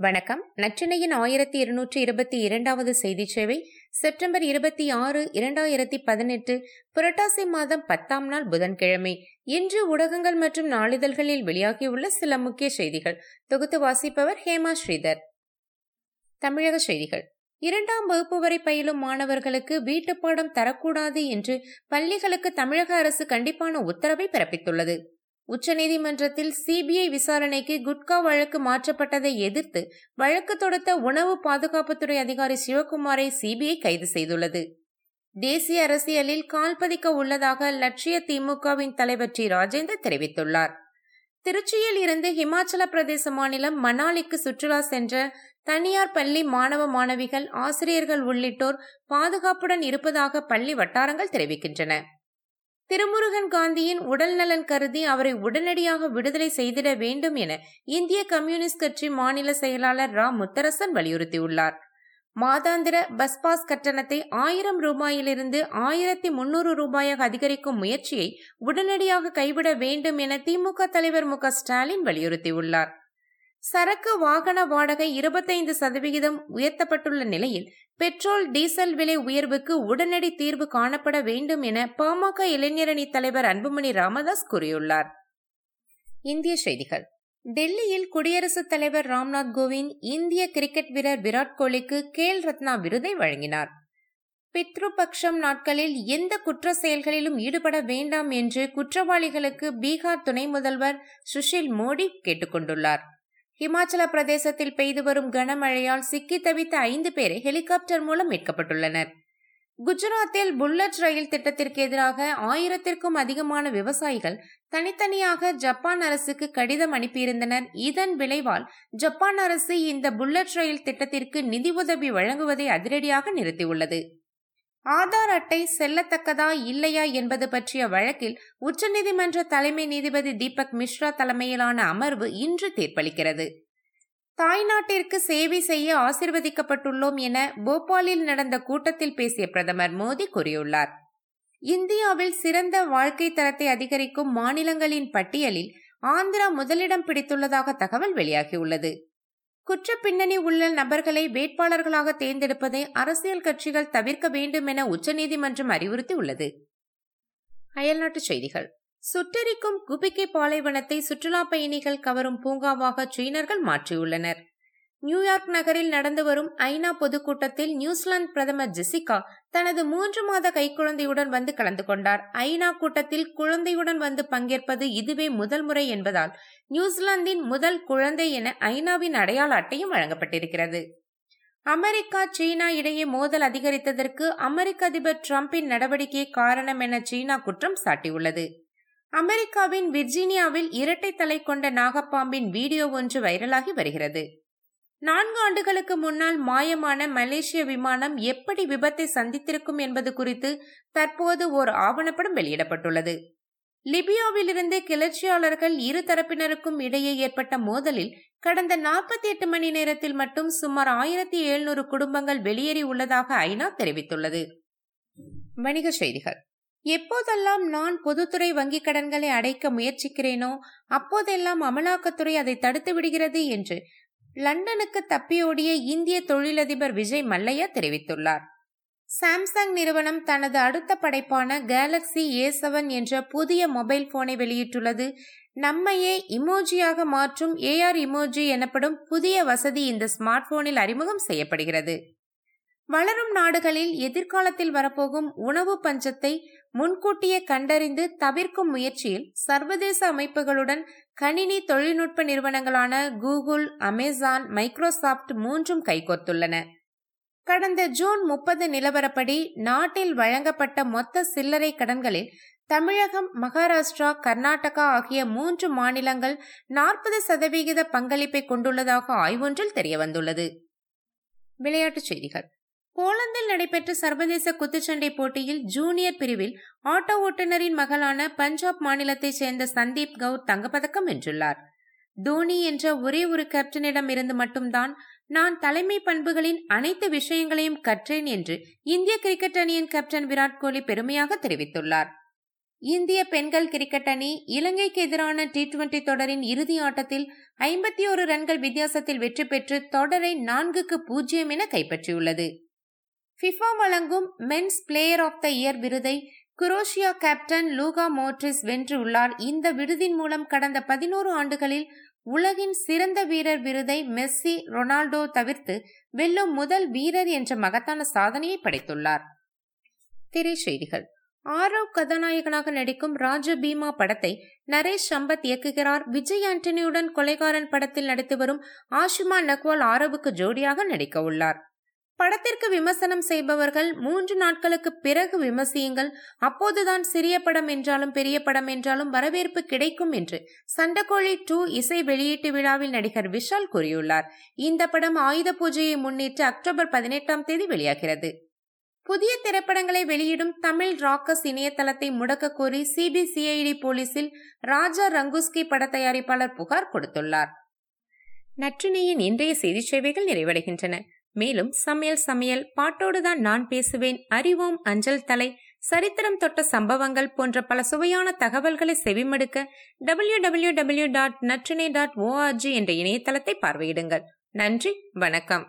வணக்கம். நற்றினையின் ஆயிரத்தி இருநூற்றி இருபத்தி இரண்டாவது செய்தி சேவை செப்டம்பர் இருபத்தி ஆறு இரண்டாயிரத்தி பதினெட்டு புரட்டாசி மாதம் பத்தாம் நாள் புதன்கிழமை. இன்று ஊடகங்கள் மற்றும் நாளிதழ்களில் வெளியாகியுள்ள சில முக்கிய செய்திகள். தொகுத்து வாசிப்பவர் ஹேமா ஸ்ரீதர். தமிழக செய்திகள். இரண்டாம் வகுப்பு வரை பயிலும் மாணவர்களுக்கு வீட்டுப்பாடம் தரக்கூடாது என்று பள்ளிகளுக்கு தமிழக அரசு கண்டிப்பான உத்தரவை பிறப்பித்துள்ளது. உச்சநீதிமன்றத்தில் சிபிஐ விசாரணைக்கு குட்கா வழக்கு மாற்றப்பட்டதை எதிர்த்து வழக்கு தொடுத்த உணவு பாதுகாப்புத்துறை அதிகாரி சிவகுமாரை சிபிஐ கைது செய்துள்ளது. தேசிய அரசியலில் கால்பதிக்க உள்ளதாக லட்சிய திமுகவின் தலைவர் டி. ராஜேந்தர் தெரிவித்துள்ளார். திருச்சியில் இருந்து ஹிமாச்சல பிரதேச மாநிலம் மணாலிக்கு சுற்றுலா சென்ற தனியார் பள்ளி மாணவ மாணவிகள் ஆசிரியர்கள் உள்ளிட்டோர் பாதுகாப்புடன் இருப்பதாக பள்ளி வட்டாரங்கள் தெரிவிக்கின்றன. திருமுருகன் காந்தியின் உடல் நலன் கருதி அவரை உடனடியாக விடுதலை செய்திட வேண்டும் என இந்திய கம்யூனிஸ்ட் கட்சி மாநில செயலாளர் ரா. முத்தரசன் வலியுறுத்தியுள்ளார். மாதாந்திர பஸ் பாஸ் கட்டணத்தை ஆயிரம் ரூபாயிலிருந்து ஆயிரத்தி முன்னூறு ரூபாயாக அதிகரிக்கும் முயற்சியை உடனடியாக கைவிட வேண்டும் என திமுக தலைவர் மு. ஸ்டாலின் வலியுறுத்தியுள்ளார். சரக்கு வாகன வாடகை இருபத்தைந்து சதவிகிதம் உயர்த்தப்பட்டுள்ள நிலையில் பெட்ரோல் டீசல் விலை உயர்வுக்கு உடனடி தீர்வு காணப்பட வேண்டும் என பாமக இளைஞரணி தலைவர் அன்புமணி ராமதாஸ் கூறியுள்ளார். இந்திய செய்திகள். டெல்லியில் குடியரசுத் தலைவர் ராம்நாத் கோவிந்த் இந்திய கிரிக்கெட் வீரர் விராட் கோலிக்கு கேல் ரத்னா விருதை வழங்கினார். பித்ருபக்ஷம் நாட்களில் எந்த குற்ற செயல்களிலும் ஈடுபட வேண்டாம் என்று குற்றவாளிகளுக்கு பீகார் துணை முதல்வர் சுஷில் மோடி கேட்டுக்கொண்டுள்ளார் ஹிமாச்சல பிரதேசத்தில் பெய்து வரும் கனமழையால் சிக்கி தவித்த ஐந்து பேர் ஹெலிகாப்டர் மூலம் மீட்கப்பட்டுள்ளனர். குஜராத்தில் புல்லட் ரயில் திட்டத்திற்கு எதிராக ஆயிரத்திற்கும் அதிகமான விவசாயிகள் தனித்தனியாக ஜப்பான் அரசுக்கு கடிதம் அனுப்பியிருந்தனர். இதன் விளைவால் ஜப்பான் அரசு இந்த புல்லட் ரயில் திட்டத்திற்கு நிதி உதவி வழங்குவதை அதிரடியாக நிறுத்தியுள்ளது. ஆதார் அட்டை செல்லத்தக்கதா இல்லையா என்பது பற்றிய வழக்கில் உச்சநீதிமன்ற தலைமை நீதிபதி தீபக் மிஸ்ரா தலைமையிலான அமர்வு இன்று தீர்ப்பளிக்கிறது. தாய்நாட்டிற்கு சேவை செய்ய ஆசிர்வதிக்கப்பட்டுள்ளோம் என போபாலில் நடந்த கூட்டத்தில் பேசிய பிரதமர் மோடி கூறியுள்ளார். இந்தியாவில் சிறந்த வாழ்க்கை தரத்தை அதிகரிக்கும் மாநிலங்களின் பட்டியலில் ஆந்திரா முதலிடம் பிடித்துள்ளதாக தகவல் வெளியாகியுள்ளது. குற்ற பின்னணி உள்ள நபர்களை வேட்பாளர்களாக தேர்ந்தெடுப்பதை அரசியல் கட்சிகள் தவிர்க்க வேண்டும் என உச்சநீதிமன்றம் அறிவுறுத்தியுள்ளது. அயல்நாட்டுச் செய்திகள். சுட்டெரிக்கும் குபிக்கை பாலைவனத்தை சுற்றுலா பயணிகள் கவரும் பூங்காவாக சீனர்கள் மாற்றியுள்ளனர். நியூயார்க் நகரில் நடந்து வரும் ஐநா பொதுக்கூட்டத்தில் நியூசிலாந்து பிரதமர் ஜெசிகா தனது மூன்று மாத கைக்குழந்தையுடன் வந்து கலந்து கொண்டார். ஐநா கூட்டத்தில் குழந்தையுடன் வந்து பங்கேற்பது இதுவே முதல் முறை என்பதால் நியூசிலாந்தின் முதல் குழந்தை என ஐநாவின் அடையாள அட்டையும் வழங்கப்பட்டிருக்கிறது. அமெரிக்கா சீனா இடையே மோதல் அதிகரித்ததற்கு அமெரிக்க அதிபர் டிரம்பின் நடவடிக்கை காரணம் என சீனா குற்றம் சாட்டியுள்ளது. அமெரிக்காவின் விர்ஜீனியாவில் இரட்டை தலை கொண்ட நாகப்பாம்பின் வீடியோ ஒன்று வைரலாகி வருகிறது. நான்கு ஆண்டுகளுக்கு முன்னால் மாயமான மலேசிய விமானம் எப்படி விபத்தை சந்தித்திருக்கும் என்பது குறித்து தற்போது ஓர் ஆவணப்படம் வெளியிடப்பட்டுள்ளது. லிபியாவிலிருந்து கிளர்ச்சியாளர்கள் இரு தரப்பினருக்கும் இடையே ஏற்பட்ட மோதலில் கடந்த நாற்பத்தி எட்டு மணி நேரத்தில் மட்டும் சுமார் ஆயிரத்தி எழுநூறு குடும்பங்கள் வெளியேறி உள்ளதாக ஐநா தெரிவித்துள்ளது. வணிக செய்திகள். எப்போதெல்லாம் நான் பொதுத்துறை வங்கிக் கடன்களை அடைக்க முயற்சிக்கிறேனோ அப்போதெல்லாம் அமலாக்கத்துறை அதை தடுத்து விடுகிறது என்று லண்டனுக்கு தப்பியோடிய இந்திய தொழிலதிபர் விஜய் மல்லையா தெரிவித்துள்ளார். சாம்சங் நிறுவனம் தனது அடுத்த படைப்பான கேலக்ஸி ஏ செவன் என்ற புதிய மொபைல் போனை வெளியிட்டுள்ளது. நம்மையே இமோஜியாக மாற்றும் ஏஆர் இமோஜி எனப்படும் புதிய வசதி இந்த ஸ்மார்ட் போனில் அறிமுகம் செய்யப்படுகிறது. வளரும் நாடுகளில் எதிர்காலத்தில் வரப்போகும் உணவு பஞ்சத்தை முன்கூட்டியே கண்டறிந்து தவிர்க்கும் முயற்சியில் சர்வதேச அமைப்புகளுடன் கணினி தொழில்நுட்ப நிறுவனங்களான கூகுள் அமேசான் மைக்ரோசாப்ட் மூன்றும் கைகோர்த்துள்ளன. கடந்த ஜூன் முப்பது நிலவரப்படி நாட்டில் வழங்கப்பட்ட மொத்த சில்லறை கடன்களில் தமிழகம் மகாராஷ்டிரா கர்நாடகா ஆகிய மூன்று மாநிலங்கள் நாற்பது சதவிகித பங்களிப்பை கொண்டுள்ளதாக ஆய்வொன்றில் தெரியவந்துள்ளது. விளையாட்டுச் செய்திகள். போலந்தில் நடைபெற்ற சர்வதேச குத்துச்சண்டை போட்டியில் ஜூனியர் பிரிவில் ஆட்டோ ஓட்டுநரின் மகளான பஞ்சாப் மாநிலத்தைச் சேர்ந்த சந்தீப் கவுர் தங்கப்பதக்கம் வென்றுள்ளார். தோனி என்ற ஒரே ஒரு கேப்டனிடம் இருந்து மட்டும்தான் நான் தலைமை பண்புகளின் அனைத்து விஷயங்களையும் கற்றேன் என்று இந்திய கிரிக்கெட் அணியின் கேப்டன் விராட் கோலி பெருமையாக தெரிவித்துள்ளார். இந்திய பெண்கள் கிரிக்கெட் அணி இலங்கைக்கு எதிரான டி டுவெண்டி தொடரின் இறுதி ஆட்டத்தில் ஐம்பத்தி ஒரு ரன்கள் வித்தியாசத்தில் வெற்றி பெற்று தொடரை நான்குக்கு பூஜ்ஜியம் என கைப்பற்றியுள்ளது. ஃபிஃபா வழங்கும் men's player of the year விருதை குரோஷியா கேப்டன் லூகா மோட்ரிஸ் வென்றுள்ளார். இந்த விருதின் மூலம் கடந்த பதினோரு ஆண்டுகளில் உலகின் சிறந்த வீரர் விருதை மெஸ்ஸி ரொனால்டோ தவிர்த்து வெல்லும் முதல் வீரர் என்ற மகத்தான சாதனையை படைத்துள்ளார். திரைச்செய்திகள். ஆரவ் கதாநாயகனாக நடிக்கும் ராஜ பீமா படத்தை நரேஷ் சம்பத் இயக்குகிறார். விஜய் ஆண்டனியுடன் கொலைகாரன் படத்தில் நடித்து வரும் ஆஷிமா நக்வால் ஆரவுக்கு ஜோடியாக நடிக்க உள்ளார். படத்திற்கு விமர்சனம் செய்பவர்கள் மூன்று நாட்களுக்கு பிறகு விமர்சியுங்கள். அப்போதுதான் சிறிய படம் என்றாலும் பெரிய படம் என்றாலும் வரவேற்பு கிடைக்கும் என்று சண்டக்கோழி டூ இசை வெளியீட்டு விழாவில் நடிகர் விஷால் கூறியுள்ளார். இந்த படம் ஆயுத பூஜையை முன்னிட்டு அக்டோபர் பதினெட்டாம் தேதி வெளியாகிறது. புதிய திரைப்படங்களை வெளியிடும் தமிழ் ராக்கஸ் இணையதளத்தை முடக்க கோரி சிபிசிஐடி போலீசில் ராஜா ரங்குஸ்கி பட தயாரிப்பாளர் புகார் கொடுத்துள்ளார். நற்றினியின் இன்றைய செய்தி சேவைகள் நிறைவடைகின்றன. மேலும் சமையல் சமையல் பாட்டோடுதான் நான் பேசுவேன் அறிவோம் அஞ்சல் தலை சரித்திரம் தொட்ட சம்பவங்கள் போன்ற பல சுவையான தகவல்களை செவிமடுக்க W W W dot Natrinai dot O R G என்ற இணையதளத்தை பார்வையிடுங்கள். நன்றி வணக்கம்.